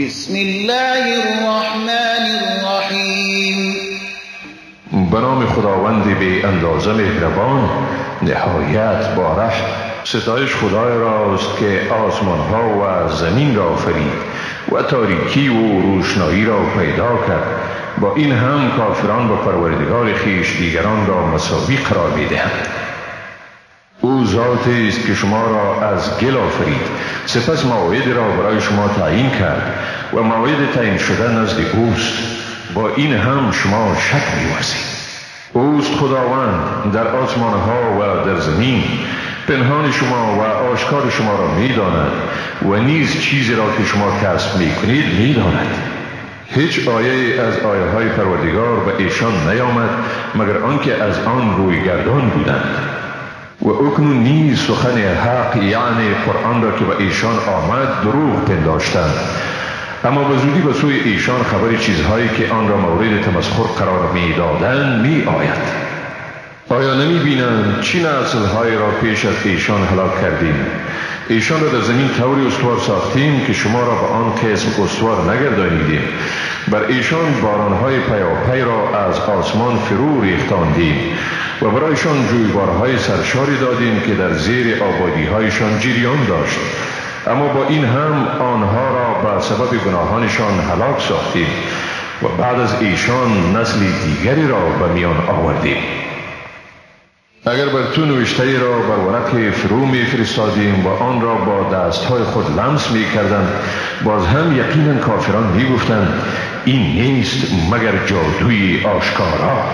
بسم الله الرحمن الرحیم به نام خداوند به اندازه مهربان نهایت بارش ستایش خدای راست که آسمان ها و زمین را فرید و تاریکی و روشنایی را پیدا کرد. با این هم کافران با پروردگار خیش دیگران را مساوی قرار می‌دهند. او ذاتی است که شما را از گل آفرید. سپس موعد را برای شما تعیین کرد و موعد تعیین شده نزد اوست. با این هم شما شک میورزید. اوست خداوند در آسمان ها و در زمین. پنهان شما و آشکار شما را می‌داند و نیز چیزی را که شما کسب می کنید می‌داند. هیچ آیه از آیه های پروردگار به ایشان نیامد مگر آنکه از آن روی گردان بودند. و اکنون نیز سخن حق یعنی قرآن را که به ایشان آمد دروغ پنداشتند. اما به زودی به سوی ایشان خبر چیزهایی که آن را مورد تمسخر قرار می دادن می آید آیا نمی بینند چی نسل های را پیش از ایشان هلاک کردیم؟ ایشان را در زمین طوری استوار ساختیم که شما را به آن قسم استوار نگردانیدیم. بر ایشان بارانهای پیاپی را از آسمان فرو ریختاندیم و برایشان جویبارهای سرشاری دادیم که در زیر آبادی هایشان جریان داشت. اما با این هم آنها را به سبب گناهانشان هلاک ساختیم و بعد از ایشان نسل دیگری را به میان آوردیم. اگر بر تو نوشته را بر ورق فرو می فرستادیم و آن را با دست های خود لمس می کردند باز هم یقینا کافران می گفتند این نیست مگر جادوی آشکارا؟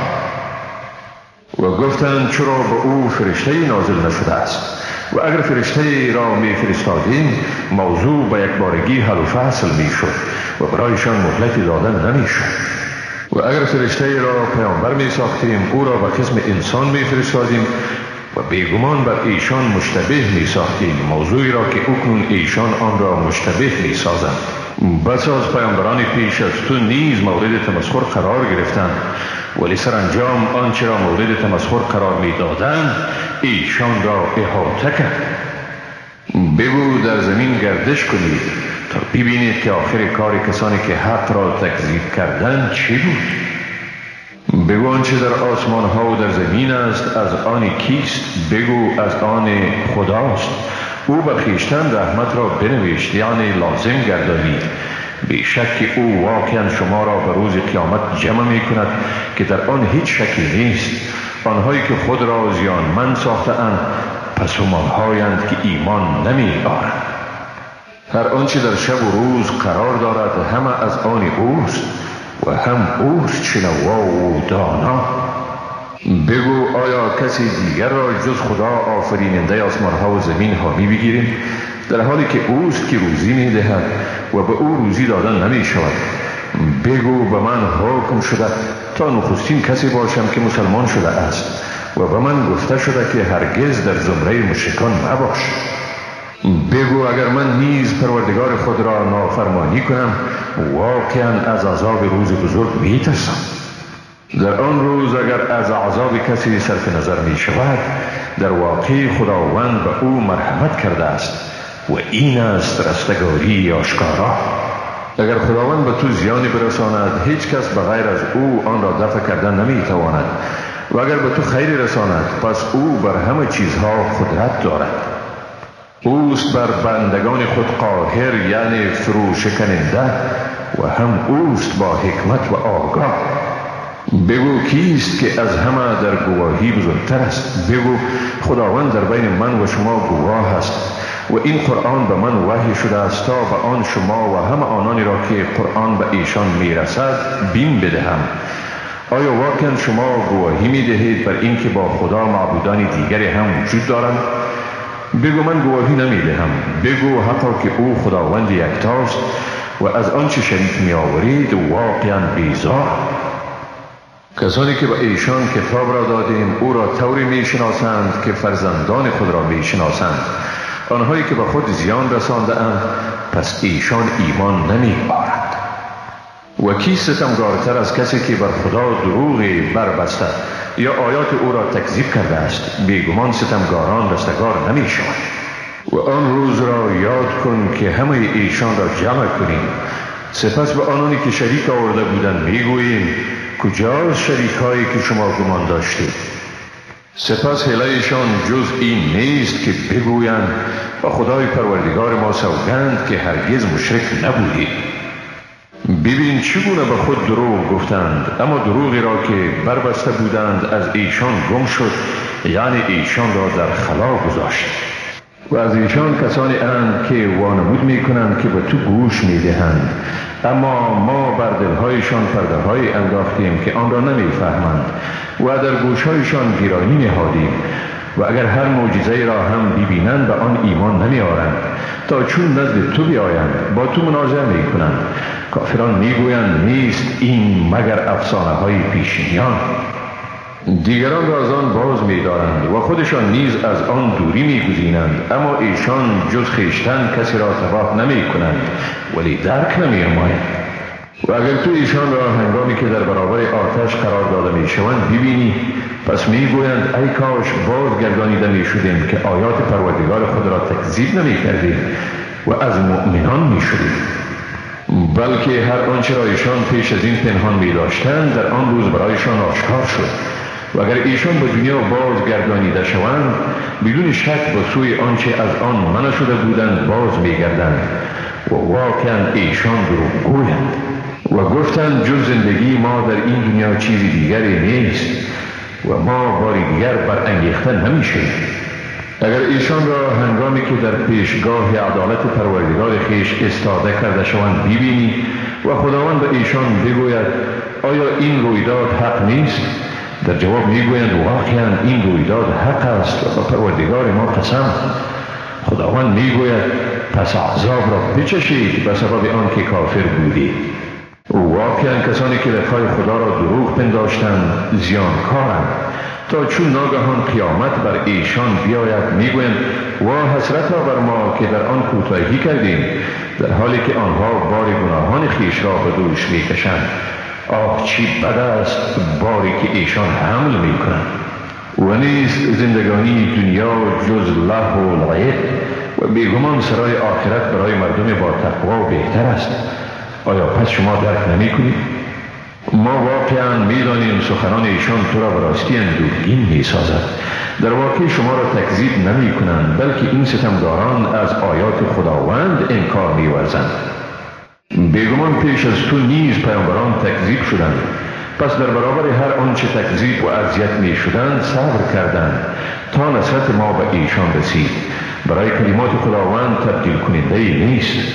و گفتند چرا به او فرشته نازل نشده است؟ و اگر فرشته را می فرستادیم موضوع به یک بارگی حل و فصل می شد و برایشان مهلتی دادن نمی شد و اگر فرشته را پیامبر می ساختیم او را به قسم انسان می فرستادیم و بیگمان بر ایشان مشتبه می ساختیم موضوعی را که اکنون ایشان آن را مشتبه می سازند بس از پیامبران پیش از تو نیز مورد تمسخر قرار گرفتند. ولی سرانجام آنچه را مورد تمسخر قرار می دادند ایشان را احاطه کرد. بگو در زمین گردش کنید تا ببینید که آخر کار کسانی که حق را تکذیب کردن چی بود. بگو آنچه در آسمان ها و در زمین است از آن کیست؟ بگو از آن خداست. او به خیشتن رحمت را بنوشت یعنی لازم گردانید بیشک او واقعا شما را به روز قیامت جمع می کند که در آن هیچ شکی نیست. آنهایی که خود را زیانمند ساخته اند پس هایند که ایمان نمی آرند هر آنچه در شب و روز قرار دارد همه از آن اوست و هم اوست شنوا و دانا. بگو آیا کسی دیگر را جز خدا آفریننده آسمان ها و زمین ها می بگیریم در حالی که اوست که روزی می دهد و به او روزی دادن نمی شود بگو به من حکم شده تا نخستین کسی باشم که مسلمان شده است. و به من گفته شده که هرگز در زمره مشکان نباش. بگو اگر من نیز پروردگار خود را نافرمانی کنم واقعا از عذاب روز بزرگ می ترسم در آن روز اگر از عذاب کسی صرف نظر می شود در واقع خداوند به او مرحمت کرده است و این است رستگاری آشکارا. اگر خداوند به تو زیانی برساند هیچ کس به غیر از او آن را دفع کردن نمی تواند و اگر به تو خیری رساند پس او بر همه چیزها قدرت دارد. اوست بر بندگان خود قاهر یعنی فرو شکننده و هم اوست با حکمت و آگاه. بگو کیست که از همه در گواهی بزرگتر است؟ بگو خداوند در بین من و شما گواه است. و این قرآن به من وحی شده است تا به آن شما و همه آنانی را که قرآن به ایشان می‌رسد بین بدهم. آیا واقعا شما گواهی می دهید بر اینکه با خدا معبودان دیگری هم وجود دارند؟ بگو من گواهی نمی دهم بگو حتی که او خداوند یکتاست و از آنچه شریک می آورید واقعا بیزار. کسانی که به ایشان کتاب را دادیم او را طوری می شناسند که فرزندان خود را می شناسند آنهایی که به خود زیان رسانده اند پس ایشان ایمان نمی و کی ستمگارتر از کسی که بر خدا دروغی بربسته یا آیات او را تکذیب کرده است بیگمان ستمگاران رستگار نمی شود و آن روز را یاد کن که همه ایشان را جمع کنیم. سپس به آنانی که شریک آورده بودند می‌گوییم کجاست شریک هایی که شما گمان داشتید؟ سپس هلایشان جز این نیست که بگویند با خدای پروردگار ما سوگند که هرگز مشرک نبودید. ببین چگونه به خود دروغ گفتند. اما دروغی را که بربسته بودند از ایشان گم شد. یعنی ایشان را در خلا گذاشت. و از ایشان کسانی اند که وانمود می کنند که به تو گوش می دهند اما ما بر دلهایشان پرده های انداختیم که آن را نمی فهمند و در گوشهایشان گیرانی نهادیم و اگر هر معجزه را هم ببینند به آن ایمان نمی آرند تا چون نزد تو بیایند با تو مناظره می کنند کافران می گویند نیست این مگر افسانه های پیشینیان. دیگران را از آن باز می دارند و خودشان نیز از آن دوری می گزینند اما ایشان جز خیشتن کسی را تباه نمی کنند ولی درک نمی و اگر تو ایشان را هنگامی که در برابر آتش قرار داده می شوند ببینی پس می گویند ای کاش باز گردانیده می شدیم که آیات پروردگار خود را تکذیب نمی کردیم و از مؤمنان می شدیم بلکه هر آنچه را ایشان پیش از این پنهان می داشتند در آن روز برایشان آشکار شد. و اگر ایشان به دنیا باز گردانیده شوند بدون شک به سوی آنچه از آن منع شده بودند باز می گردند و واقعا ایشان دروغ گویند و گفتند جز زندگی ما در این دنیا چیزی دیگری نیست و ما باری دیگر برانگیخته نمیشه اگر ایشان را هنگامی که در پیشگاه عدالت پروردگار خیش استاده کرده شوند ببینی و خداوند به ایشان بگوید آیا این رویداد حق نیست؟ در جواب می‌گویند واقعا این رویداد حق است و پروردگار ما قسم. خداوند می‌گوید پس عذاب را بچشید به سبب آنکه کافر بودید واقعا کسانی که لقای خدا را دروغ پنداشتند زیانکارند. تا چون ناگهان قیامت بر ایشان بیاید می‌گویند وا حسرت بر ما که در آن کوتاهی کردیم در حالی که آنها بار گناهان خیش را به دوش می‌کشند. آه چی بد است باری که ایشان حمل می‌کنند. و نیست زندگانی دنیا جز له و لعب و بیگمان سرای آخرت برای مردم با تقوا بهتر است. آیا پس شما درک نمی کنید؟ ما واقعا می‌دانیم سخنان ایشان تو را براستی اندوهگین می سازد در واقع شما را تکذیب نمی کنند بلکه این ستمداران از آیات خداوند انکار می ورزند بیگمان پیش از تو نیز پیامبران تکذیب شدند. پس در برابر هر آنچه تکذیب و اذیت می شدند صبر کردند تا نصرت ما به ایشان رسید. برای کلمات خداوند تبدیل کننده ای نیست.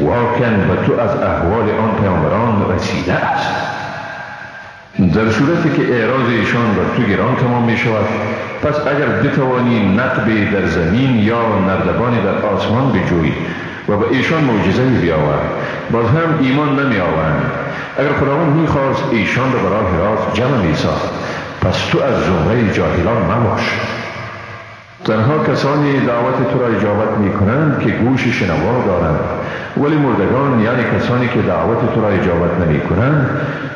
واقعا به تو از احوال آن پیامبران رسیده است. در صورتی که اعراض ایشان بر تو گران تمام می شود پس اگر بتوانی نقبی در زمین یا نردبانی در آسمان بجوی و به ایشان معجزه بیاور باز هم ایمان نمی آورند اگر خداوند می‌خواست ایشان را برای راست جمع می ساخت پس تو از زمره جاهلان مباش. تنها کسانی دعوت تو را اجابت می کنند که گوش شنوا دارند. ولی مردگان یعنی کسانی که دعوت تو را اجابت نمی کنند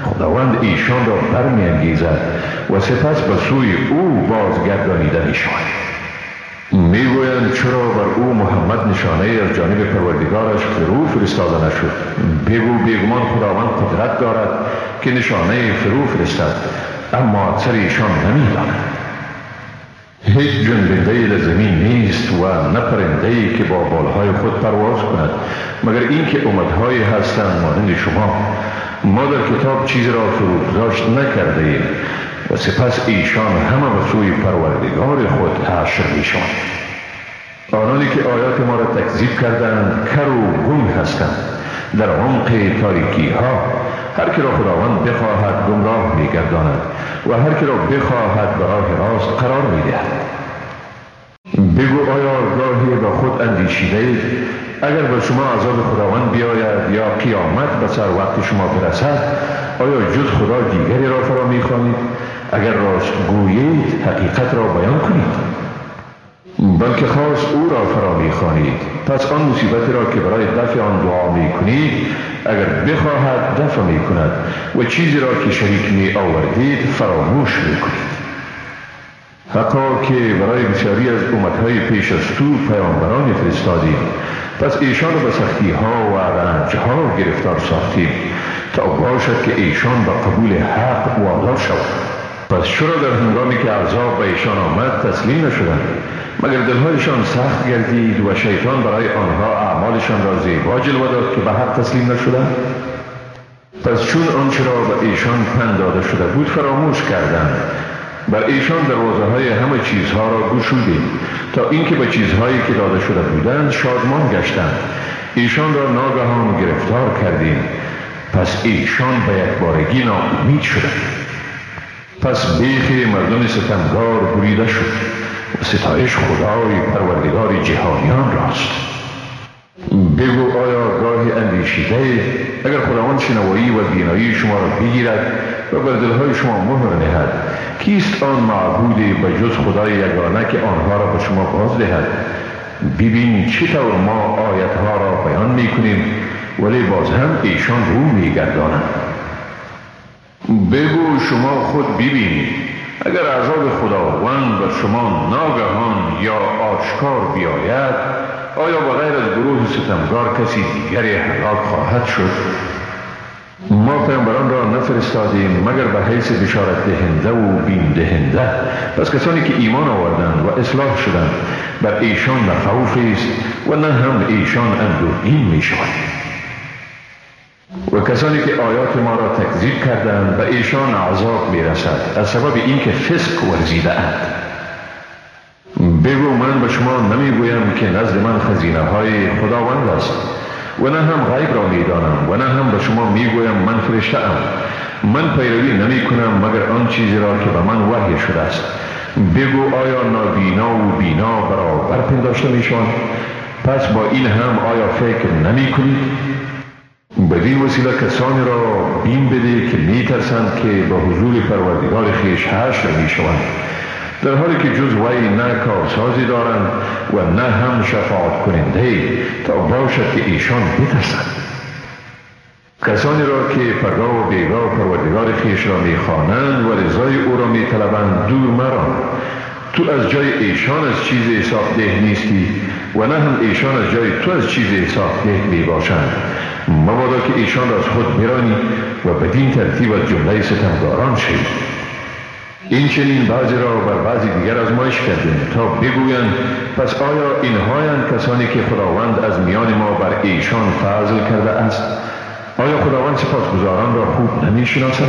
خداوند ایشان را برمی انگیزد و سپس به سوی او بازگردانیده می شود می‌گویند چرا بر او محمد نشانه از جانب پروردگارش فرو فرستاده نشد؟ بگو بیگمان خداوند قدرت دارد که نشانه فرو فرستد اما اکثر ایشان نمی‌دانند هیچ جنبنده در زمین نیست و نه پرنده که با بالهای خود پرواز کند. مگر اینکه امدهایی هستند مانند شما. ما در کتاب چیزی را فروگذاشت نکرده ایم و سپس ایشان همه به سوی پروردگار خود حشر می‌شوند. آنانی که آیات ما را تکذیب کردند کر و گم هستند. در عمق تاریکی ها هر که را خداوند بخواهد گمراه میگرداند و هر که را بخواهد به راه راست قرار می‌دهد. بگو آیا گاهی به خود اندیشیده اگر به شما عذاب خداوند بیاید یا قیامت به سر وقت شما برسد آیا جز خدا دیگری را فرا می‌خوانید؟ اگر راست گویید حقیقت را بیان کنید. بلکه خاص او را فرا می‌خوانید. پس آن مصیبت را که برای دفع آن دعا می کنید اگر بخواهد دفع می کند و چیزی را که شریک می آوردید فراموش می کنید حقا که برای بسیاری از امتهای پیش از تو پیامبرانی فرستادیم پس ایشان به سختی ها و رنج ها گرفتار ساختیم تا باشد که ایشان به قبول حق وادار شود. پس چرا در هنگامی که عذاب به ایشان آمد تسلیم نشدند. مگر دلهایشان سخت گردید و شیطان برای آنها اعمالشان را زیبا جلوه داد که به حق تسلیم نشدند؟ پس چون آنچه را به ایشان پند داده شده بود فراموش کردند. بر ایشان دروازه های همه چیزها را گشودیم. تا اینکه به چیزهایی که داده شده بودند شادمان گشتند. ایشان را ناگهان گرفتار کردیم. پس ایشان به یک بارگی ناامید شدند. پس بیخ مردم ستمگار بریده شد. و ستایش خدای پروردگار جهانیان راست. بگو آیا گاهی اندیشیده اگر خداوند شنوایی و بینایی شما را بگیرد و بر دلهای شما مهر نهد کیست آن معبودی به جز خدای یگانه که آنها را به شما باز دهد؟ ببین چطور ما آیتها را بیان می کنیم ولی باز هم ایشان رو می گردانند بگو شما خود ببینید. اگر عذاب خداوند بر شما ناگهان یا آشکار بیاید آیا بغیر از گروه ستمگار کسی دیگری هلاک خواهد شد؟ ما پیامبران را نفرستادیم مگر به حیث بشارت دهنده و بین دهنده. پس کسانی که ایمان آوردند و اصلاح شدند بر ایشان نه است و نه هم ایشان اندوهگین می شود و کسانی که آیات ما را تکذیب کردند به ایشان عذاب می رسد از سبب اینکه فسق ورزیده اند بگو من به شما نمی گویم که نزد من خزینه های خداوند است. و نه هم غیب را می دانم و نه هم به شما می گویم من فرشته ام من پیروی نمی کنم مگر آن چیزی را که به من وحی شده است. بگو آیا نابینا و بینا برابر پنداشته می شوند پس با این هم آیا فکر نمی کنید بدین وسیله کسانی را بین بده که می ترسند که به حضور پروردگار خیش حشر می شوند در حالی که جز وی نه کارسازی دارند و نه هم شفاعت کننده تا باشد که ایشان بترسند. کسانی را که پگاه و بیگاه پروردگار خیش را می‌خوانند و رضای او را میطلبند دور مران. تو از جای ایشان از چیز حساب ده نیستی و نه هم ایشان از جای تو از چیز حساب ده می باشند مبادا که ایشان را از خود برانی و بدین ترتیب از جمله ستمگاران شید این چنین بعضی را بر بعضی دیگر آزمایش کردیم تا بگویند پس آیا اینهایند کسانی که خداوند از میان ما بر ایشان فضل کرده است؟ آیا خداوند سپاسگزاران را خوب نمی شناسد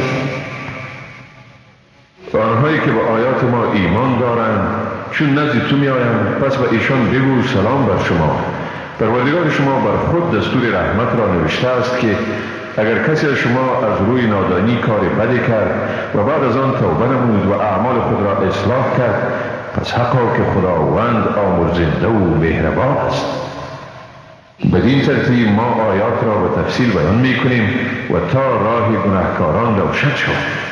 آنهایی که به آیات ما ایمان دارند چون نزد تو می آیند پس به ایشان بگو سلام بر شما. پروردگار شما بر خود دستور رحمت را نوشته است که اگر کسی از شما از روی نادانی کار بدی کرد و بعد از آن توبه نمود و اعمال خود را اصلاح کرد پس حقا که خداوند آمرزنده و مهربان است. بدین ترتیب ما آیات را به تفصیل بیان می کنیم و تا راه گناهکاران روشن شود.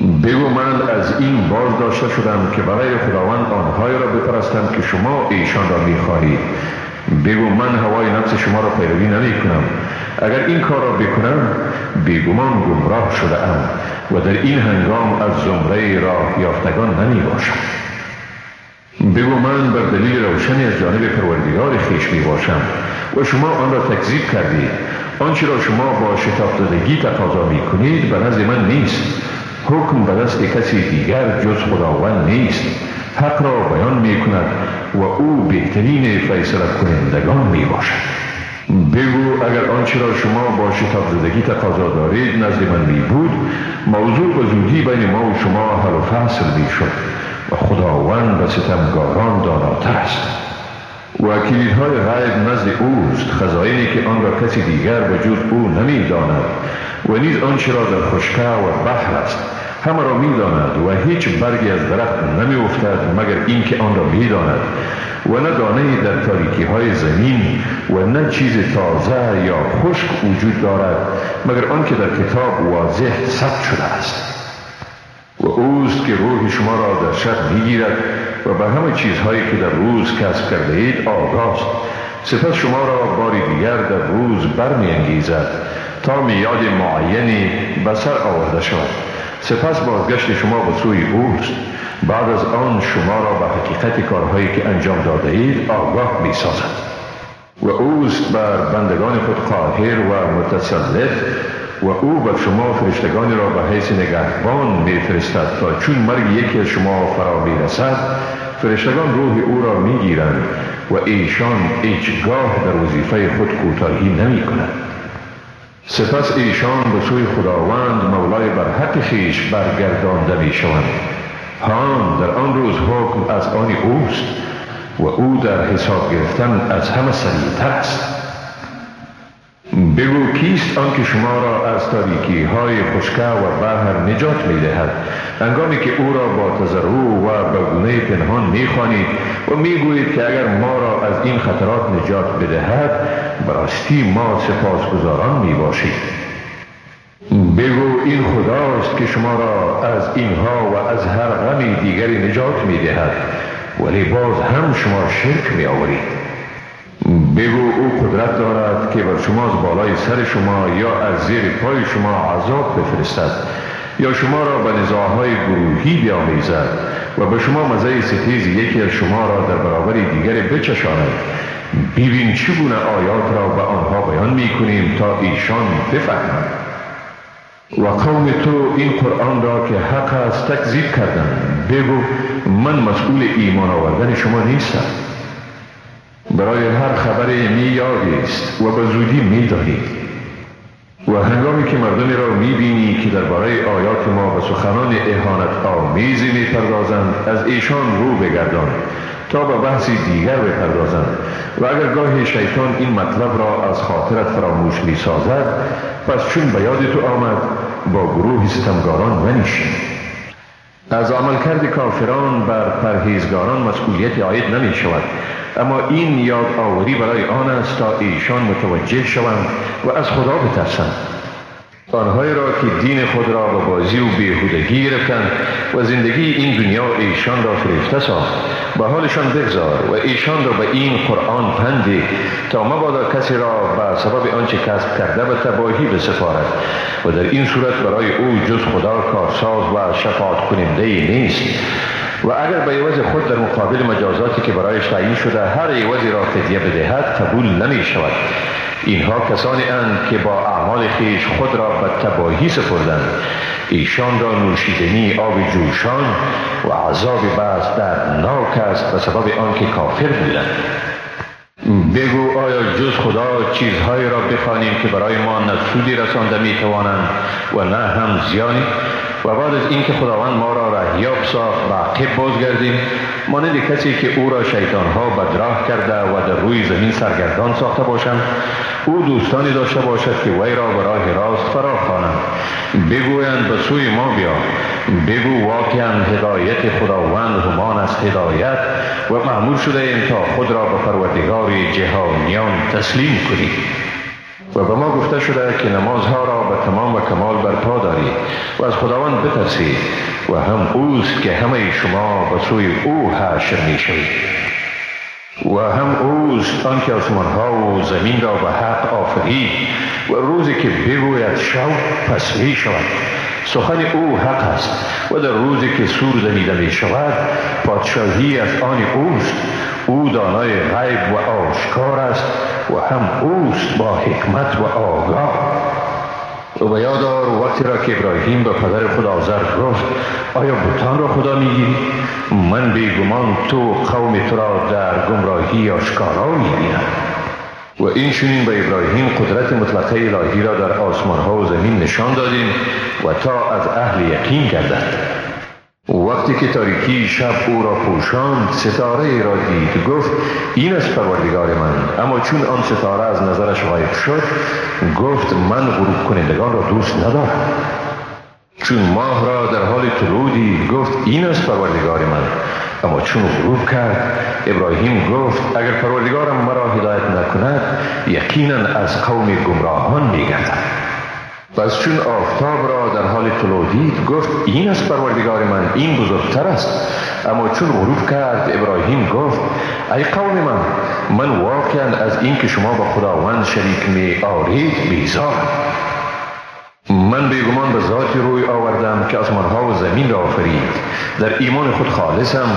بگو من از این باز داشته شدم که برای خداوند آنهایی را بپرستم که شما ایشان را می‌خواهید. بگو من هوای نفس شما را پیروی نمی کنم اگر این کار را بکنم بیگمان گمراه شده ام و در این هنگام از زمره راه یافتگان نمی باشم. بگو من بر دلیل روشنی از جانب پروردگار خیش می باشم و شما آن را تکذیب کردید. آنچه را شما با شتاب دادگی تقاضا می کنید به نزد من نیست. حکم به دست کسی دیگر جز خداوند نیست. حق را بیان می کند و او بهترین فیصله کنندگان می باشد بگو اگر آنچه را شما با شتاب زدگی تقاضا دارید نزد من می بود موضوع به زودی بین ما و شما حل و فصل می شد و خداوند به ستمگاران داناتر است. و کلیدهای غیب نزد اوست خزائنی که آن را کسی دیگر به جز او نمی داند و نیز آنچه را در خشکه و بحر است. همه را می داند و هیچ برگی از درخت نمی افتد مگر اینکه آن را می داند و نه دانه در تاریکی های زمین و نه چیز تازه یا خشک وجود دارد مگر آنکه در کتاب واضح ثبت شده است. و اوست که روح شما را در شب می‌گیرد و به همه چیزهایی که در روز کسب کرده اید آگاست سپس شما را باری دیگر در روز برمیانگیزد تا میاد معینی به سر آورده شود. سپس بازگشت شما به سوی اوست. بعد از آن شما را به حقیقت کارهایی که انجام داده اید آگاه می سازد و اوست بر بندگان خود قاهر و متسلط و او بر شما فرشتگانی را به حیث نگهبان می فرستد تا چون مرگ یکی از شما فرا می رسد فرشتگان روح او را می گیرند و ایشان ایچگاه در وظیفه خود کوتاهی نمی کنند سپس ایشان به سوی خداوند مولای بر حق خیش برگردانده می شوند. هان در آن روز حکم از آن اوست و او در حساب گرفتن از همه سریعتر است. بگو کیست آنکه شما را از تاریکی های خشکه و بحر نجات می دهد انگامی که او را با تضرع و بگونه پنهان می خوانید و می گویید که اگر ما را از این خطرات نجات بدهد براستی ما سپاسگزاران می باشید بگو این خداست که شما را از اینها و از هر غمی دیگری نجات می دهد ولی باز هم شما شرک می آورید بگو او قدرت دارد که بر شما از بالای سر شما یا از زیر پای شما عذاب بفرستد یا شما را به نزاهای گروهی بیامیزد و به شما مزه ستیز یکی از شما را در برابر دیگر بچشاند. ببین چگونه آیات را به آنها بیان می کنیم تا ایشان بفهمند. و قوم تو این قرآن را که حق است تکذیب کردند. بگو من مسئول ایمان آوردن شما نیستم. برای هر خبر می است و به زودی می دانید و هنگامی که مردمی را می بینی که درباره آیات ما به سخنان اهانت آمیزی می پردازند از ایشان رو بگردان تا به بحثی دیگر بپردازند. و اگر گاهی شیطان این مطلب را از خاطرت فراموش می سازد پس چون به یاد تو آمد با گروه ستمگاران منشین از عملکرد کافران بر پرهیزگاران مسئولیت عاید نمی شود اما این یاد آوری برای آن است تا ایشان متوجه شوند و از خدا بترسند. آنهایی را که دین خود را به بازی و بیهودگی گرفتند و زندگی این دنیا ایشان را فریفته ساخت. به حالشان بگذار و ایشان را به این قرآن پندی تا مبادا کسی را به سبب آنچه کسب کرده به تباهی بسفارد و در این صورت برای او جز خدا کارساز و شفاعت کننده نیست. و اگر به عوض خود در مقابل مجازاتی که برایش تعیین شده هر عوضی را فدیه بدهد قبول نمی شود اینها کسانی اند که با اعمال خیش خود را به تباهی سپردند. ایشان را نوشیدنی آب جوشان و عذاب بعض در ناک است به سبب آنکه کافر بودند. بگو آیا جز خدا چیزهایی را بخوانیم که برای ما نه سودی رسانده می توانند و نه هم زیانی؟ و بعد از اینکه خداوند ما را رهیاب ساخت و عقب بازگردیم مانند کسی که او را شیطان ها بدراه کرده و در روی زمین سرگردان ساخته باشند او دوستانی داشته باشد که وی را به راه راست فرا خوانند. بگویند به سوی ما بیا. بگو واقعا هدایت خداوند همان از هدایت و معمول شده ایم تا خود را به پروردگار جهانیان تسلیم کنیم. و به ما گفته شده که نمازها را به تمام و کمال برپا دارید و از خداوند بترسید و هم اوست که همه شما به سوی او حشر می شوید و هم اوست آنکه آسمان ها و زمین را به حق آفرید و روزی که بگوید شو پس می شود. سخن او حق است و در روزی که سور زنیده می شود پادشاهی از آن اوست. او دانای غیب و آشکار است و هم اوست با حکمت و آگاه. و به یادار وقتی را که ابراهیم به پدر خود آزر گفت آیا بوتان را خدا می‌گیری؟ من بیگمان تو قوم تو را در گمراهی آشکارا می‌بینم و این چنین به ابراهیم قدرت مطلقه الهی را در آسمان ها و زمین نشان دادیم و تا از اهل یقین گردد وقتی که تاریکی شب او را پوشاند ستاره را دید. گفت این است پروردگار من. اما چون آن ستاره از نظرش غایب شد گفت من غروب کنندگان را دوست ندارم. چون ماه را در حال طلوع دید گفت این است پروردگار من. اما چون غروب کرد ابراهیم گفت اگر پروردگارم مرا هدایت نکند یقینا از قوم گمراهان میگردم. پس چون آفتاب را در حال طلوع دید گفت این است پروردگار من این بزرگتر است. اما چون غروب کرد ابراهیم گفت ای قوم من من واقعا از این که شما با خداوند شریک می آرید بیزار. من بیگمان به ذاتی روی آوردم که آسمانها و زمین را آفرید در ایمان خود خالصم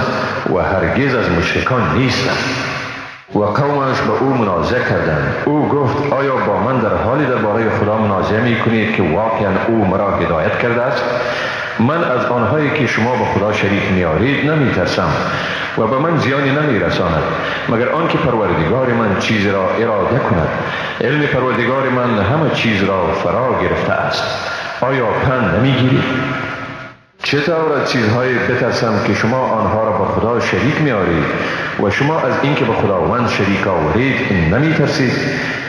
و هرگز از مشرکان نیستم. و قومش به او منازع کردند. او گفت آیا با من در حالی درباره خدا منازع می کنید که واقعا او مرا هدایت کرده است؟ من از آنهایی که شما به خدا شریک میارید نمی ترسم و به من زیانی نمی رساند مگر آنکه پروردگار من چیز را اراده کند. علم پروردگار من همه چیز را فرا گرفته است. آیا پند نمی گیرید؟ چطور از چیزهایی بترسم که شما آنها را به خدا شریک میارید و شما از اینکه به خداوند شریک آورید نمی ترسید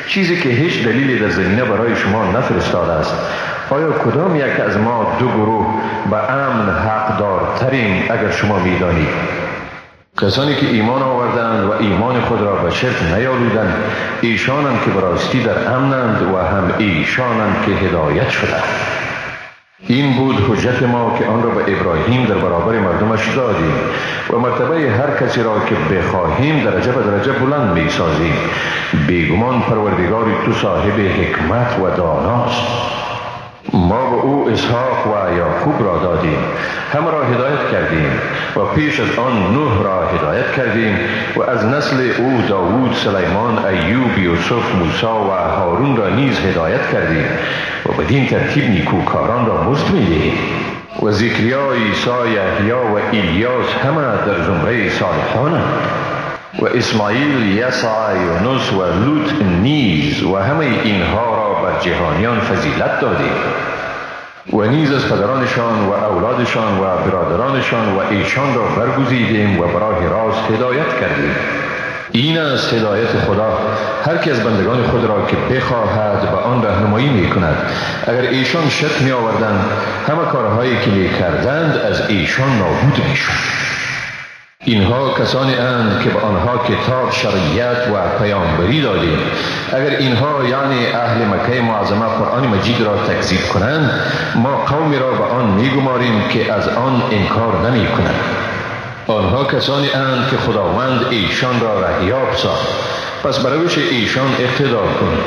چیزی که هیچ دلیلی در زمینه برای شما نفرستاده است. آیا کدام یک از ما دو گروه به امن حق دارترین اگر شما می‌دانید؟ کسانی که ایمان آوردند و ایمان خود را به شرک نیالودند ایشانند که براستی در امنند و هم ایشانند که هدایت شدند. این بود حجت ما که آن را به ابراهیم در برابر مردمش دادیم و مرتبه هر کسی را که بخواهیم درجه به درجه بلند می سازیم بیگمان پروردگار تو صاحب حکمت و داناست. ما به او اسحاق و یعقوب را دادیم. همه را هدایت کردیم و پیش از آن نوح را هدایت کردیم و از نسل او داوود سلیمان ایوب یوسف موسی و هارون را نیز هدایت کردیم و بدین ترتیب نیکوکاران را مزد می‌دهیم. و ذکریا عیسی یحیی و ایلیاس همه در زمره صالحانند و اسماعیل یسع یونس و لوط نیز و همه اینها بر جهانیان فضیلت دادیم و نیز از پدرانشان و اولادشان و برادرانشان و ایشان را برگزیدیم و برای راست هدایت کردیم. این است هدایت خدا. هر کی از بندگان خود را که بخواهد به آن رهنمایی می کند اگر ایشان شک می آوردند همه کارهایی که می کردند از ایشان نابود می شود اینها کسانی اند که به آنها کتاب شریعت و پیامبری دادیم. اگر اینها یعنی اهل مکه معظمه قرآن مجید را تکذیب کنند ما قومی را به آن میگماریم که از آن انکار نمی کنند آنها کسانی اند که خداوند ایشان را رهیاب ساخت. پس بروش ایشان اقتدا کن.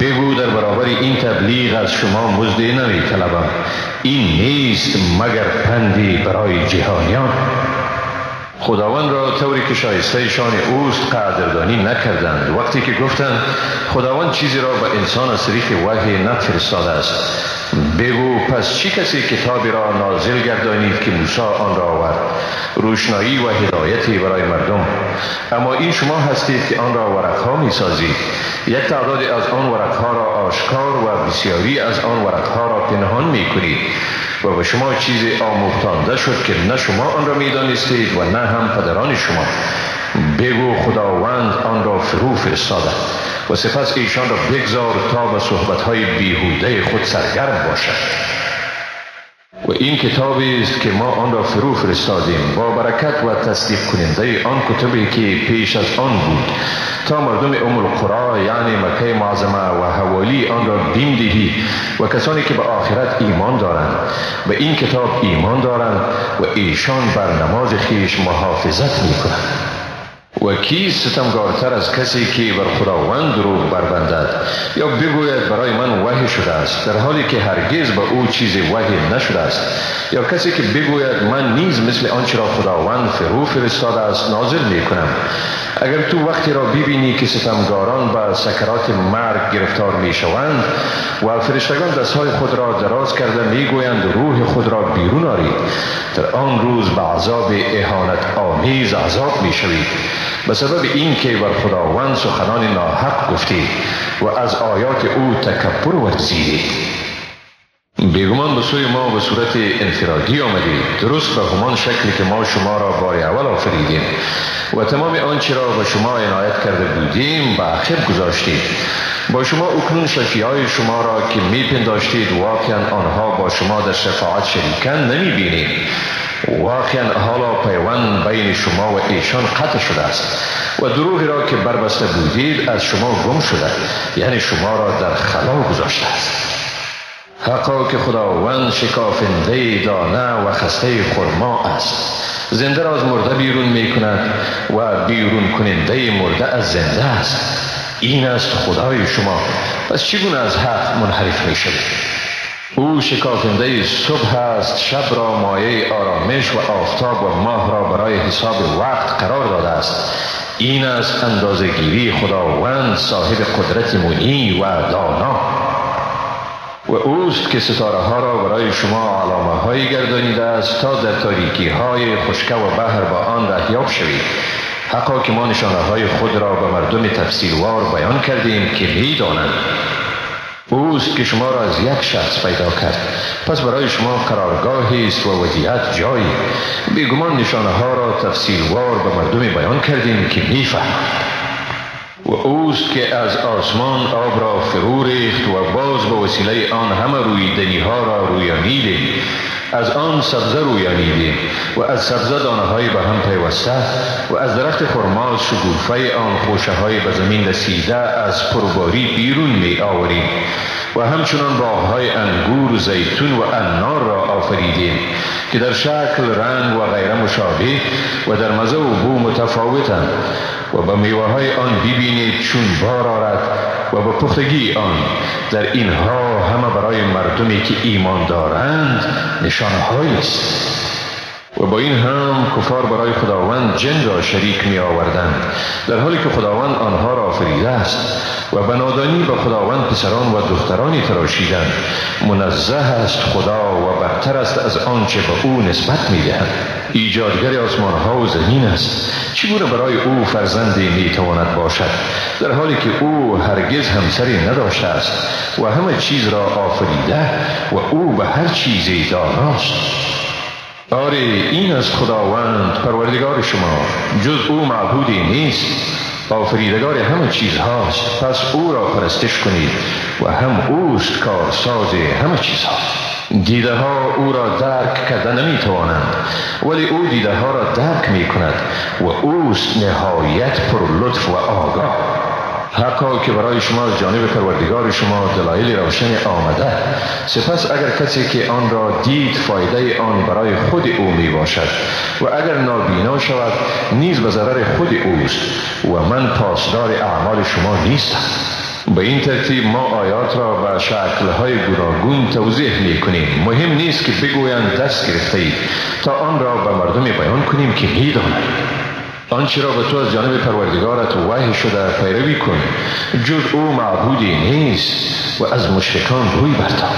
بگو در برابر این تبلیغ از شما مزدی نمی طلبم این نیست مگر پندی برای جهانیان؟ خداوند را طوری که شایسته شان اوست قدردانی نکردند. وقتی که گفتند خداوند چیزی را به انسان از طریق وحی نفرستاده است. بگو پس چی کسی کتابی را نازل گردانید که موسی آن را آورد؟ روشنایی و هدایتی برای مردم. اما این شما هستید که آن را ورقها می سازید یک تعداد از آن ورقها را آشکار و بسیاری از آن ورقها را پنهان می کنید و به شما چیزی آموختانده شد که نه شما آن را می‌دانستید و نه هم پدران شما. بگو خداوند آن را فرو فرستاده و سپس ایشان را بگذار تا به صحبتهای بیهوده خود سرگرم باشد. و این کتابی است که ما آن را فرو فرستادیم. با برکت و تصدیق کننده آن کتبی که پیش از آن بود. تا مردم ام القرا یعنی مکه معظمه و حوالی آن را دین دهی و کسانی که به آخرت ایمان دارند به این کتاب ایمان دارند و ایشان بر نماز خیش محافظت می کنند و کی ستمگارتر از کسی که بر خداوند دروغ بربندد. یا بگوید برای من وحی شده است در حالی که هرگز به او چیزی وحی نشده است. یا کسی که بگوید من نیز مثل آنچه را خداوند فرو فرستاده است نازل می کنم اگر تو وقتی را ببینی که ستمگاران به سکرات مرگ گرفتار می شوند و فرشتگان دستهای خود را دراز کرده می گویند روح خود را بیرون آرید در آن روز به عذاب اهانت آمیز عذاب می شوید به سبب این که بر خداوند سخنان ناحق گفتی و از آیات او تکبر ورزیدی بیگمان به سوی ما به صورت انفرادی آمدید درست به همان شکلی که ما شما را بار اول آفریدیم و تمام آنچه را به شما عنایت کرده بودیم به عقب گذاشتید با شما اکنون شفی های شما را که می پنداشتید واقعا آنها با شما در شفاعت شریکن نمی بینید واقعا حالا پیوند بین شما و ایشان قطع شده است و دروغی را که بربسته بودید از شما گم شده. یعنی شما را در خلا گذاشته است. حقا که خداوند شکافنده دانه و خسته خرما است. زنده را از مرده بیرون می کند و بیرون کننده مرده از زنده است. این است خدای شما. پس چگونه از حق منحرف می شود او شکافنده صبح است شب را مایه آرامش و آفتاب و ماه را برای حساب وقت قرار داده است. این است اندازگیری خداوند صاحب قدرت مهی و دانا. و اوست که ستاره ها را برای شما علامه هایی گردانیده است تا در تاریکی های خشکه و بحر با آن رهیاب شوید. حقا که ما نشانه های خود را به مردم تفصیلوار بیان کردیم که می دانند اوست که شما را از یک شخص پیدا کرد. پس برای شما قرارگاهی است و ودیت جایی. بیگمان نشانه ها را تفصیلوار به مردم بیان کردیم که می‌فهمند. و اوست که از آسمان آب را فرو ریخت و باز به وسیله آن همه روی دنی ها را رویانیدیم از آن سبزه رویانیدیم و از سبزه دانه های به هم پیوسته و از درخت خرما شگوفه آن خوشه های به زمین رسیده از پرباری بیرون می و همچنان های انگور زیتون و انار را آفریدیم که در شکل رنگ و غیره مشابه و در مزه و بو متفاوتند و به میوه های آن ببینید چون بار آرد و به پختگی آن در اینها همه برای مردمی که ایمان دارند نشانه است. و با این هم کفار برای خداوند جن را شریک می آوردند در حالی که خداوند آنها را آفریده است و بنادانی به خداوند پسران و دخترانی تراشیدند. منزه است خدا و برتر است از آنچه به او نسبت می دهند ایجادگر آسمان ها و زمین است. چگونه برای او فرزندی می تواند باشد؟ در حالی که او هرگز همسری نداشته است و همه چیز را آفریده و او به هر چیزی داناست آره این از خداوند پروردگار شما جز او معبودی نیست. آفریدگار همه چیز هاست پس او را پرستش کنید و هم اوست کارساز همه چیز هاست دیده ها او را درک کرده نمی توانند ولی او دیده ها را درک می کند و اوست نهایت پر لطف و آگاه. حقا که برای شما از جانب پروردگار شما دلایل روشن آمده. سپس اگر کسی که آن را دید فایده آن برای خود او می باشد. و اگر نابینا شود نیز به ضرر خود اوست. و من پاسدار اعمال شما نیستم. به این ترتیب ما آیات را به شکلهای گوناگون توضیح می کنیم. مهم نیست که بگویند دست گرفته تا آن را به مردم بیان کنیم که می دانند. آنچه را به تو از جانب پروردگارت وحی شده پیروی کن. جز او معبودی نیست و از مشرکان روی برتان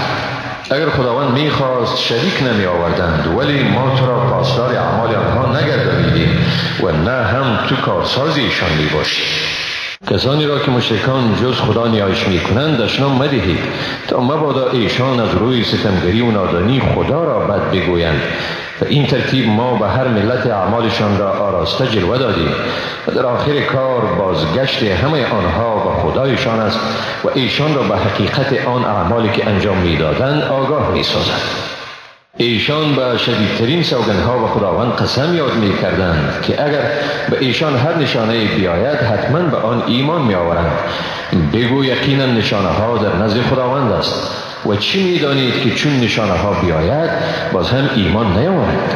اگر خداوند می‌خواست شریک نمی آوردند ولی ما تو را پاسدار اعمال آنها نگردانیدیم و نه هم تو کارسازی ایشان می باشی. کسانی را که مشرکان جز خدا نیایش می کنند اشنا مدهید. تا مبادا ایشان از روی ستمگری و نادانی خدا را بد بگویند. و این ترتیب ما به هر ملت اعمالشان را آراسته جلوه دادیم و در آخر کار بازگشت همه آنها به خدایشان است و ایشان را به حقیقت آن اعمالی که انجام می‌دادند آگاه می سازند. ایشان به شدیدترین سوگنها و خداوند قسم یاد می کردند که اگر به ایشان هر نشانه بیاید حتما به آن ایمان می آورند بگو یقینا نشانه ها در نزد خداوند است و چی می دانید که چون نشانه ها بیاید باز هم ایمان نیاورند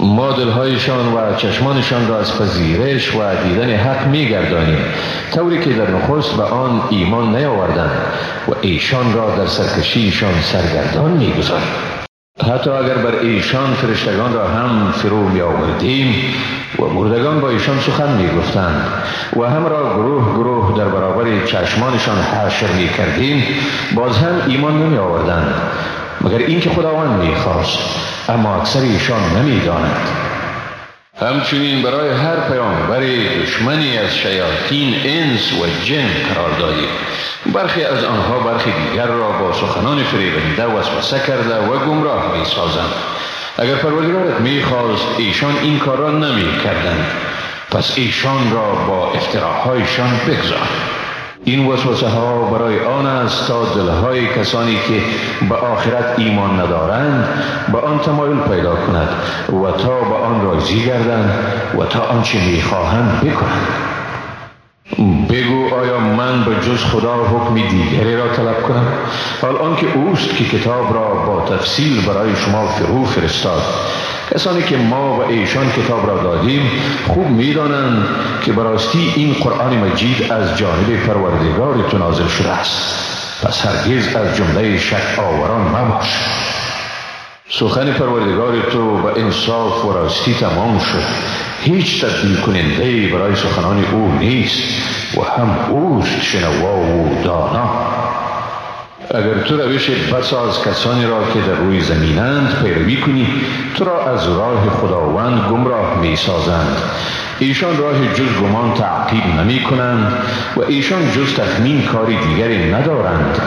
ما دلهایشان و چشمانشان را از پذیرش و دیدن حق می گردانیم طوری که در نخست به آن ایمان نیاوردند و ایشان را در سرکشیشان سرگردان می گذاریم حتی اگر بر ایشان فرشتگان را هم فرو می آوردیم و مردگان با ایشان سخن می گفتند و هم را گروه گروه در برابر چشمانشان حشر می کردیم باز هم ایمان نمی آوردند مگر اینکه خداوند می خواست اما اکثر ایشان نمی دانند همچنین برای هر پیامبر دشمنی از شیاطین انس و جن قرار دادیم. برخی از آنها برخی دیگر را با سخنان فریبنده وسوسه کرده و گمراه می سازند اگر پروردگارت می خواست ایشان این کار را نمی کردند پس ایشان را با افتراحهایشان بگذار. این وسوسه ها برای آن است تا دلهای کسانی که به آخرت ایمان ندارند به آن تمایل پیدا کند و تا به آن راضی گردند و تا آنچه می‌خواهند بکنند. بگو آیا من به جز خدا حکم دیگری را طلب کنم؟ حال آنکه اوست که کتاب را با تفصیل برای شما فرو فرستاد. کسانی که ما و ایشان کتاب را دادیم خوب می‌دانند که براستی این قرآن مجید از جانب پروردگار تو نازل شده است. پس هرگز از جمله شک آوران مباش. سخن پروردگار تو به انصاف و راستی تمام شد. هیچ تبدیل کننده برای سخنان او نیست و هم اوست شنوا و دانا. اگر تو روش بساز کسانی را که در روی زمینند پیروی کنی تو را از راه خداوند گمراه می سازند ایشان راه جز گمان تعقیب نمی کنند و ایشان جز تخمین کاری دیگری ندارند.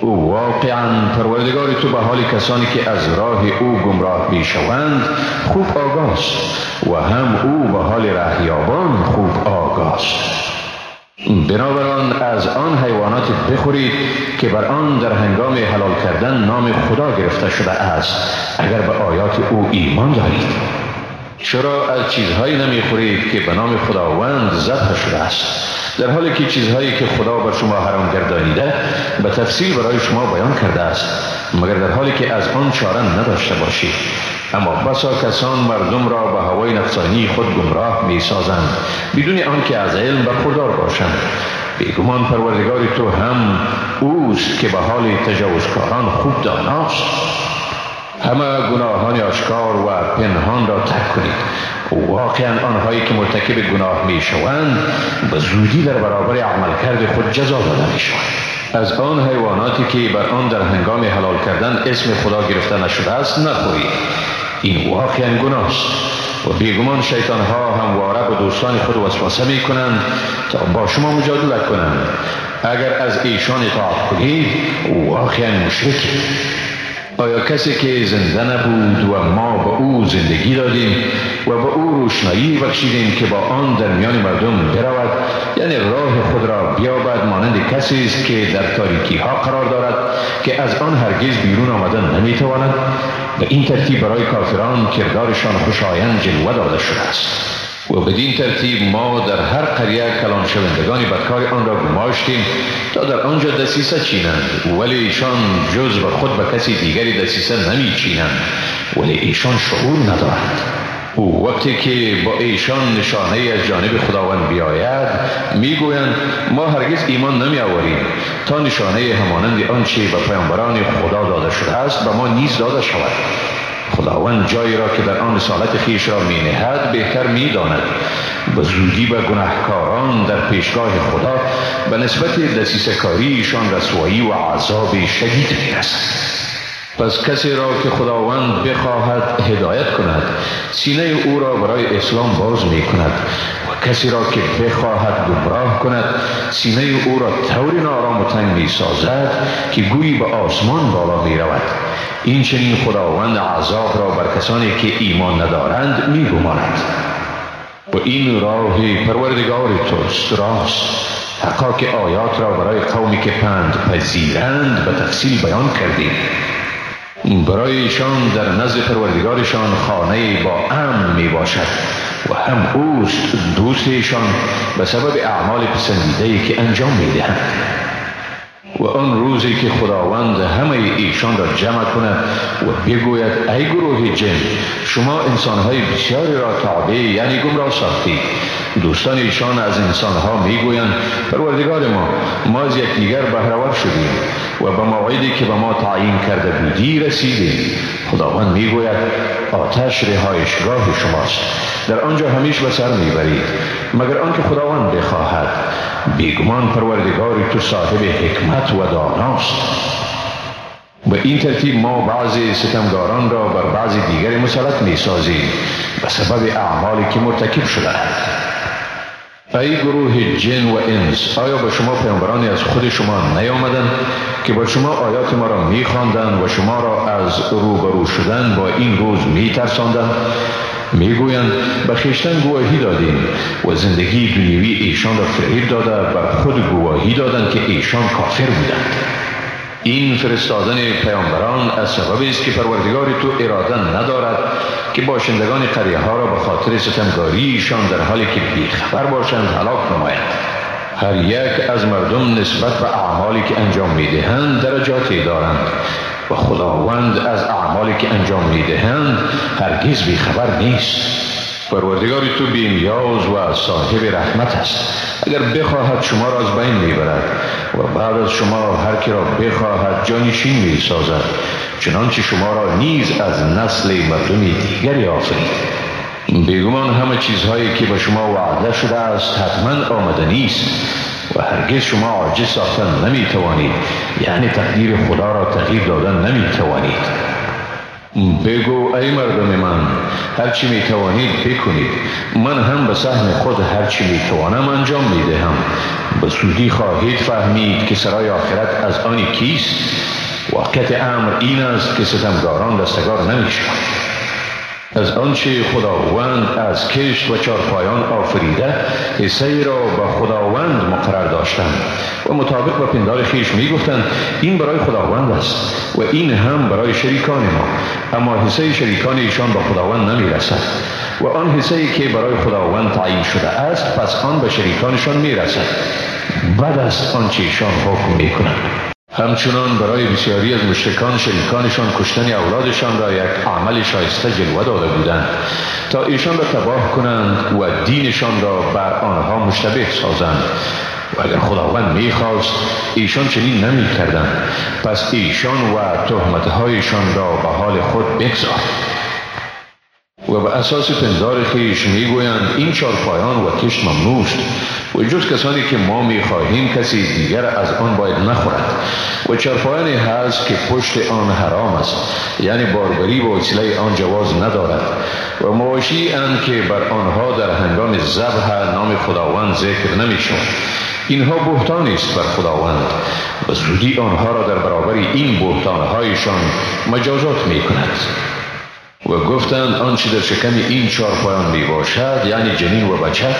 او واقعا پروردگار تو به حال کسانی که از راه او گمراه می شوند خوب آگاست و هم او به حال رهیابان خوب آگاست بنابراین از آن حیوانات بخورید که بر آن در هنگام حلال کردن نام خدا گرفته شده است اگر به آیات او ایمان دارید. چرا از چیزهایی نمی‌خورید که به نام خداوند ذبح شده است؟ در حالی که چیزهایی که خدا بر شما حرام گردانیده به تفصیل برای شما بیان کرده است مگر در حالی که از آن چاره نداشته باشید. اما بسا کسان مردم را به هوای نفسانی خود گمراه می سازند بدون آنکه از علم برخوردار باشند. بیگمان پروردگار تو هم اوست که به حال تجاوزکاران خوب داناست. همه گناهان آشکار و پنهان را ترک کنید. واقعا آنهایی که مرتکب گناه می شوند به زودی در برابر عملکرد خود جزا داده می شوند از آن حیواناتی که بر آن در هنگام حلال کردن اسم خدا گرفته نشده است نخورید. این واقعا گناست و بیگمان شیطان ها همواره به دوستان خود وسوسه می کنند تا با شما مجادله کنند. اگر از ایشان اطاعت کنید واقعا مشرک آیا کسی که زنده نبود و ما به او زندگی دادیم و به او روشنایی بخشیدیم که با آن در میان مردم برود یعنی راه خود را بیابد مانند کسی است که در تاریکی ها قرار دارد که از آن هرگز بیرون آمدن نمی‌تواند؟ به این ترتیب برای کافران کردارشان خوشایند جلوه داده شده است. و بدین ترتیب ما در هر قریه کلان شوندگانی بدکار آن را گماشتیم تا در آنجا دسیسه چینند. ولی ایشان جز به خود به کسی دیگری دسیسه نمی چینند ولی ایشان شعور ندارند. او وقتی که با ایشان نشانه از جانب خداوند بیاید می‌گویند ما هرگز ایمان نمی آوریم تا نشانه همانند آنچه به پیامبران خدا داده شده است به ما نیز داده شود. خداوند جایی را که در آن رسالت خیش را می نهد بهتر می داند به زودی به گناهکاران در پیشگاه خدا به نسبت دسیسکاریشان رسوایی و عذاب شدید می رسد پس کسی را که خداوند بخواهد هدایت کند سینه او را برای اسلام باز می کند و کسی را که بخواهد گمراه کند سینه او را طوری نارام و تنگ می سازد که گویی به آسمان بالا می رود این چنین خداوند عذاب را بر کسانی که ایمان ندارند می گماند و این راه پروردگار توست راست. حقا که آیات را برای قومی که پند پذیرند به تفصیل بیان کردیم. برای ایشان در نزد پروردگارشان خانه با امن می باشد و هم اوست دوست ایشان به سبب اعمال پسندیده که انجام می دهند و آن روزی که خداوند همه ایشان را جمع کند و بگوید ای گروه جن شما انسانهای بسیاری را تابع یعنی گمراه ساختید دوستان ایشان از انسانها می‌گویند پروردگار ما ما از یکدیگر بهرور شدیم و به موعدی که به ما تعیین کرده بودی رسیدیم. خداوند می‌گوید آتش رهایشگاه شماست. در آنجا همیش به سر می‌برید. مگر آنکه خداوند بخواهد بیگمان پروردگار تو صاحب حکمت و داناست. به این ترتیب ما بعضی ستمگاران را بر بعضی دیگر مسلط می سازیم به سبب اعمالی که مرتکب شده ای گروه جن و انس آیا به شما پیامبرانی از خود شما نیامدند که با شما آیات ما را می و شما را از روبرو شدن با این روز می ترساندند می‌گویند به خیشتن گواهی دادیم و زندگی دنیوی ایشان را فریب داده بر خود گواهی دادند که ایشان کافر بودند. این فرستادن پیامبران از سببی است که پروردگار تو اراده ندارد که باشندگان قریه ها را به خاطر ستمگاریشان در حالی که بیخبر باشند هلاک نمایند. هر یک از مردم نسبت به اعمالی که انجام می‌دهند درجاتی دارند. و خداوند از اعمالی که انجام می‌دهند هرگز بیخبر نیست. پروردگار تو بیمیاز و صاحب رحمت است. اگر بخواهد شما را از بین می‌برد و بعد از شما هر کی را بخواهد جانشین می سازد چنانچه شما را نیز از نسل مردم دیگری آفرید. بیگمان همه چیزهایی که به شما وعده شده است حتما آمده نیست و هرگز شما عاجز ساختن نمی توانید یعنی تقدیر خدا را تغییر دادن نمی توانید بگو ای مردم من هرچی می توانید بکنید. من هم به سهم خود هرچی می توانم انجام می دهم به سودی خواهید فهمید که سرای آخرت از آنی کیست؟ واقعیت امر این است که ستمگاران دستگار نمی شود از آنچه خداوند از کشت و چارپایان آفریده حصه را به خداوند مقرر داشتند و مطابق با پندار خیش می گفتند این برای خداوند است و این هم برای شریکان ما. اما حصه شریکان ایشان به خداوند نمی رسد و آن حصه که برای خداوند تعیین شده است پس آن به شریکانشان می رسد بعد است آنچه ایشان حکم می کنند همچنان برای بسیاری از مشرکان شریکانشان کشتن اولادشان را یک عمل شایسته جلوه داده بودند تا ایشان را تباه کنند و دینشان را بر آنها مشتبه سازند. و اگر خداوند می‌خواست ایشان چنین نمی کردند پس ایشان و تهمتهایشان را به حال خود بگذار. و به اساس پندار خیش می‌گویند این چارپایان و کشت ممنوست و جز کسانی که ما می‌خواهیم کسی دیگر از آن باید نخورد. و چارپایانی هست که پشت آن حرام است. یعنی باربری و وسیله آن جواز ندارد. و مواشی اند که بر آنها در هنگام ذبح نام خداوند ذکر نمی شود اینها بهتان است بر خداوند. و زودی آنها را در برابر این بهتانهایشان مجازات می کند و گفتند آنچه در شکم این چهار پایان می باشد یعنی جنین و بچه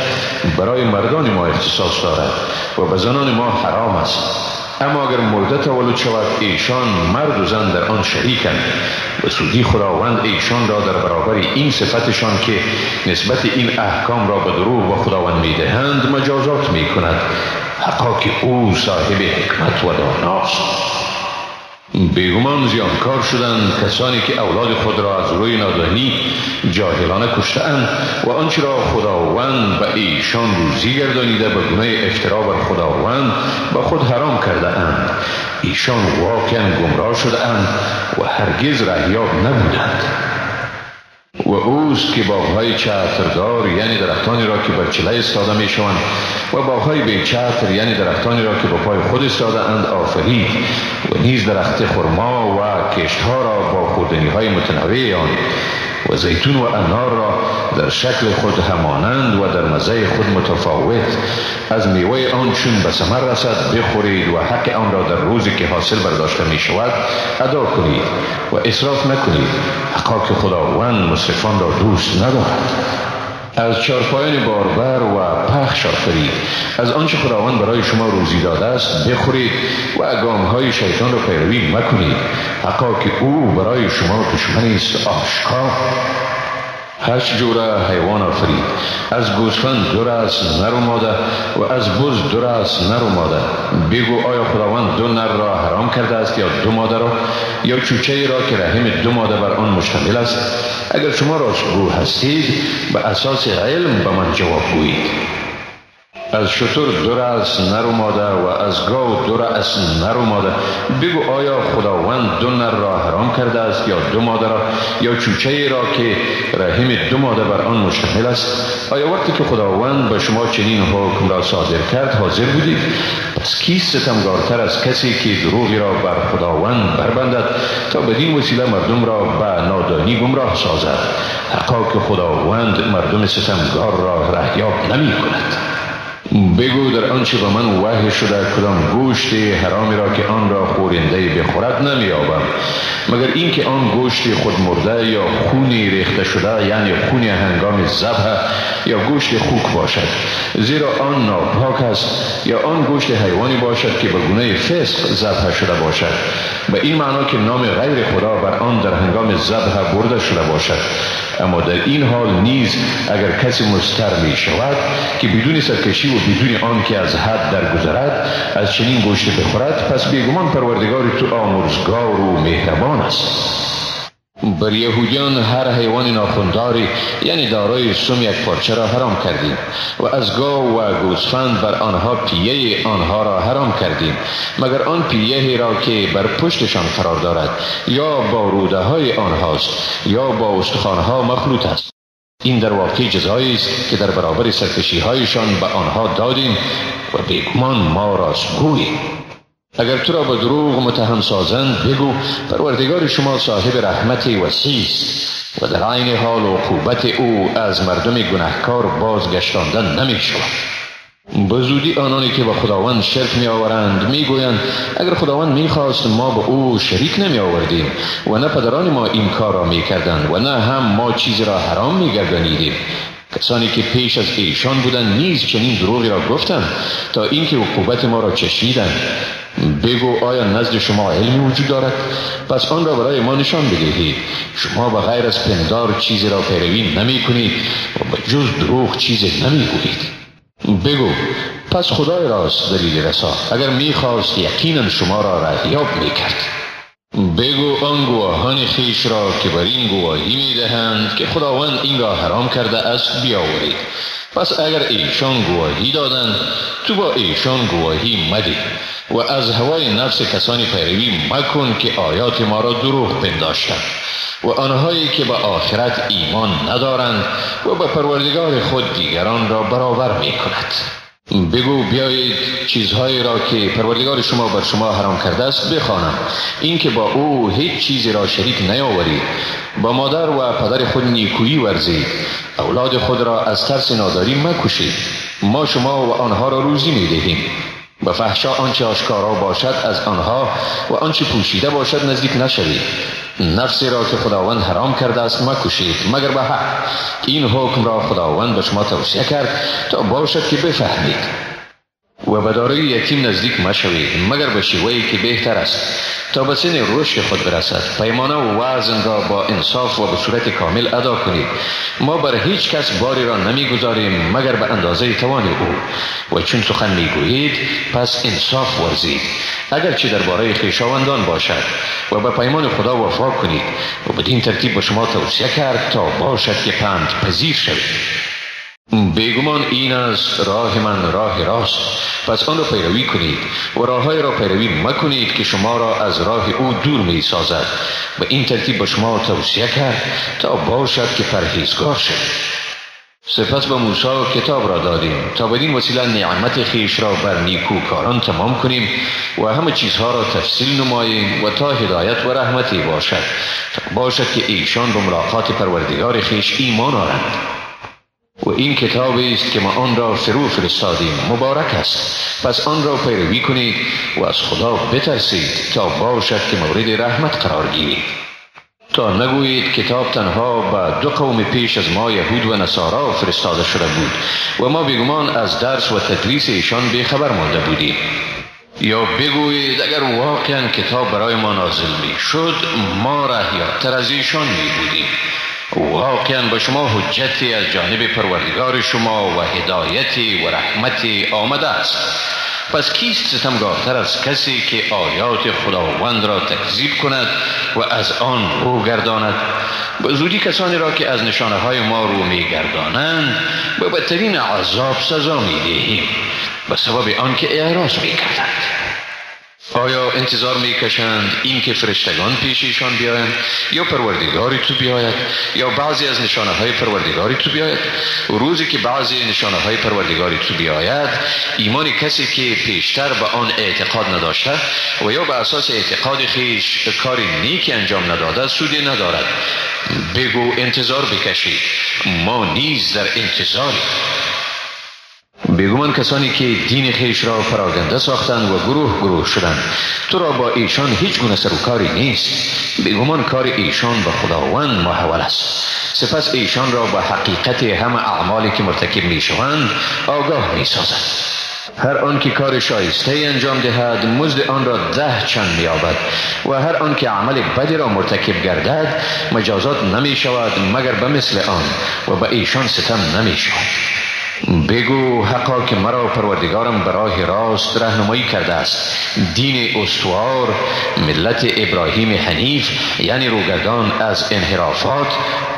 برای مردان ما اختصاص دارد و به زنان ما حرام است. اما اگر مرده تولد شود ایشان مرد و زن در آن شریکند و سودی خداوند ایشان را در برابر این صفتشان که نسبت این احکام را به دروغ و خداوند می دهند مجازات می کند. حقا که او صاحب حکمت و داناست. بیگمان زیانکار شدند کسانی که اولاد خود را از روی نادانی جاهلانه کشتند و آنچه را خداوند به ایشان روزی گردانیده به گناه افترا بر خداوند به خود حرام کرده اند ایشان واقعا گمراه شده اند و هرگز رهیاب نبودند. و اوست که باغهای چتردار یعنی درختانی را که بر چله استاده می شوند و باغهای بی چتر یعنی درختانی را که با پای خود استاده اند آفرید و نیز درخت خرما و کشتها را با خوردنی های متنوع آن و زیتون و انار را در شکل خود همانند و در مزه خود متفاوت. از میوه آن چون به ثمر رسد بخورید و حق آن را در روزی که حاصل برداشته می شود ادا کنید و اصراف نکنید. حقا که خداوند مصرفان را دوست ندارد. از چارپایان باربر و پخش آفرید. از آنچه خداوند برای شما روزی داده است بخورید و اگام های شیطان را پیروی مکنید. حقا که او برای شما دشمنی است آشکار. هشت جوره حیوان آفرید. از گوسفند دور است نر و ماده و از بز دور است نر و ماده بگو آیا خداوند دو نر را حرام کرده است یا دو ماده را؟ یا چوچه را که رحم دو ماده بر آن مشتمل است؟ اگر شما راستگو هستید به اساس علم به من جواب گویید. از شطور دور است نر و از گاو دور و ماده بگو آیا خداوند دو نر را حرام کرده است یا دو ماده را؟ یا چوچه را که رحم دو ماده بر آن مشتمل است؟ آیا وقتی که خداوند به شما چنین حکم را صادر کرد حاضر بودید؟ پس کیست ستمگارتر از کسی که دروغی را بر خداوند بربندد تا بدین وسیله مردم را به نادانی گمراه سازد؟ حقا که خداوند مردم ستمگار را رهیاب نمی کند. بگو در آنچه به من وحی شده کدام گوشت حرامی را که آن را خورنده بخورد نمیابم مگر اینکه آن گوشت خود مرده یا خونی ریخته شده یعنی خونی هنگام ذبح یا گوشت خوک باشد زیرا آن ناپاک است یا آن گوشت حیوانی باشد که به گونه فسق ذبح شده باشد؟ به این معنا که نام غیر خدا بر آن در هنگام ذبح برده شده باشد. اما در این حال نیز اگر کسی مستر می شود که بدون سرکشی و بدون آن که از حد درگذرد از چنین گوشت بخورد پس بیگمان پروردگار تو آمرزگار و مهربان است. بر یهودیان هر حیوان ناخونداری یعنی دارای سم یک پارچه را حرام کردیم و از گاو و گوسفند بر آنها پیه آنها را حرام کردیم. مگر آن پیه را که بر پشتشان قرار دارد یا با روده های آنهاست یا با استخوانها مخلوط است؟ این در واقع جزایی است که در برابر سرکشی هایشان به آنها دادیم و بیگمان ما راست گوییم. اگر تو را به دروغ متهم سازند بگو پروردگار شما صاحب رحمت وسیع است و در عین حال عقوبت او از مردم گناهکار بازگشتاندن نمی شود به زودی آنانی که به خداوند شرک می آورند می گویند اگر خداوند می خواست ما به او شریک نمی آوردیم و نه پدران ما این کار را می کردند و نه هم ما چیزی را حرام می گردانیدیم کسانی که پیش از ایشان بودند نیز چنین دروغی را گفتند تا اینکه عقوبت ما را چشیدند. بگو آیا نزد شما علمی وجود دارد؟ پس آن را برای ما نشان بدهید. شما به غیر از پندار چیزی را پیروی نمی کنید و به جز دروغ چیزی نمی گویید بگو. پس خدای راست دلیل رسا. اگر می‌خواست یقینا شما را رهیاب می‌کرد. بگو آن گواهان خیش را که بر این گواهی می‌دهند که خداوند این را حرام کرده است بیاورید. پس اگر ایشان گواهی دادند تو با ایشان گواهی مدی و از هوای نفس کسانی پیروی مکن که آیات ما را دروغ پنداشتند و آنهایی که به آخرت ایمان ندارند و به پروردگار خود دیگران را برابر می کند بگو بیایید چیزهایی را که پروردگار شما بر شما حرام کرده است بخوانم. اینکه با او هیچ چیزی را شریک نیاورید. با مادر و پدر خود نیکویی ورزید. اولاد خود را از ترس ناداری مکشید. ما شما و آنها را روزی می به فحشا آنچه آشکارا باشد از آنها و آنچه پوشیده باشد نزدیک نشوید. نفسی را که خداوند حرام کرده است مکشید مگر به حق؟ این حکم را خداوند به شما توصیه کرد تا باشد که بفهمید. و به دارای یتیم نزدیک مشوید مگر به شیوهی که بهتر است. تا به سن رشد خود برسد. پیمانه و وزن را با انصاف و به صورت کامل ادا کنید. ما بر هیچ کس باری را نمی‌گذاریم مگر به اندازه توان او. و چون سخن می‌گویید پس انصاف ورزید. اگر چه درباره خویشاوندان باشد و به پیمان خدا وفا کنید و بدین ترتیب به شما توصیه کرد تا باشد که پند پذیر شوید. بیگمان این است راه من راه راست. پس آن را پیروی کنید و راه های را پیروی مکنید که شما را از راه او دور می سازد و این ترتیب به شما توصیه کرد تا باشد که پرهیزگار شد سپس به موسی کتاب را دادیم تا بدین وسیله نعمت خیش را بر نیکوکاران تمام کنیم و همه چیزها را تفصیل نماییم و تا هدایت و رحمتی باشد. باشد که ایشان به ملاقات پروردگار خیش ایمان آرند. و این کتابی است که ما آن را فرو فرستادیم. مبارک است. پس آن را پیروی کنید و از خدا بترسید تا باشد که مورد رحمت قرار گیرید. تا نگویید کتاب تنها به دو قوم پیش از ما یهود و نصارا فرستاده شده بود و ما بگمان از درس و تدریس ایشان بیخبر مانده بودیم. یا بگویید اگر واقعا کتاب برای ما نازل می شد ما رهیاتر از ایشان می بودیم واقعا به شما حجتی از جانب پروردگار شما و هدایتی و رحمتی آمده است. پس کیست ستمگارتر از کسی که آیات خداوند را تکذیب کند و از آن رو گرداند؟ به زودی کسانی را که از نشانه های ما رو می گردانند به بدترین عذاب سزا می دهیم به سبب آنکه اعراض می کردند آیا انتظار می‌کشند این که فرشتگان پیش ایشان بیایند؟ یا پروردگاری تو بیاید؟ یا بعضی از نشانه های پروردگاری تو بیاید؟ روزی که بعضی نشانه های پروردگاری تو بیاید ایمان کسی که پیشتر به آن اعتقاد نداشته و یا به اساس اعتقاد خیش کاری نیکی انجام نداده سودی ندارد. بگو انتظار بکشید. ما نیز در انتظاری بیگمان کسانی که دین خیش را پراگنده ساختند و گروه گروه شدند. تو را با ایشان هیچ گونه سروکاری نیست. بیگمان کار ایشان به خداوند محول است. سپس ایشان را به حقیقت همه اعمالی که مرتکب می شوند آگاه می سازد. هر آن که کار شایسته انجام دهد مزد آن را ده چند می آبد و هر آن که عمل بدی را مرتکب گردد مجازات نمی شود مگر به مثل آن. و به ایشان ستم نمی شود. بگو حقا که مرا پروردگارم برای راست رهنمایی کرده است. دین استوار ملت ابراهیم حنیف یعنی روگردان از انحرافات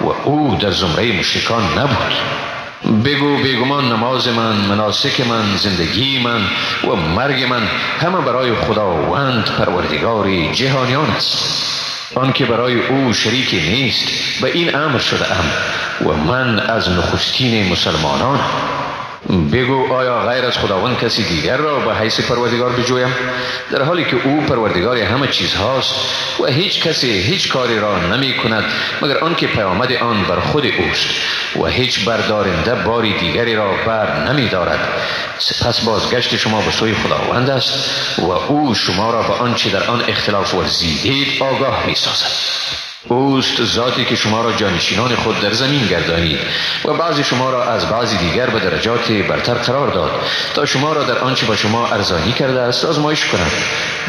و او در زمره مشرکان نبود. بگو بیگمان نماز من مناسک من زندگی من و مرگ من همه برای خداوند پروردگار جهانیان است. آنکه برای او شریکی نیست به این امر شده ام و من از نخستین مسلمانان بگو آیا غیر از خداوند کسی دیگر را به حیث پروردگار بجویم؟ در حالی که او پروردگار همه چیز هاست و هیچ کسی هیچ کاری را نمی کند مگر آنکه پیامد آن بر خود اوست و هیچ بردارنده باری دیگری را بر نمی دارد سپس بازگشت شما به سوی خداوند است و او شما را به آنچه در آن اختلاف ورزیدید آگاه می سازد اوست ذاتی که شما را جانشینان خود در زمین گردانید و بعضی شما را از بعضی دیگر به درجات برتر قرار داد تا شما را در آنچه با شما ارزانی کرده است آزمایش کند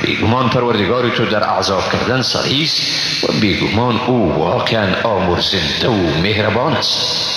بیگمان پروردگار تو در عذاب کردن سریست و بیگمان او واقعا آمرزنده و مهربان است.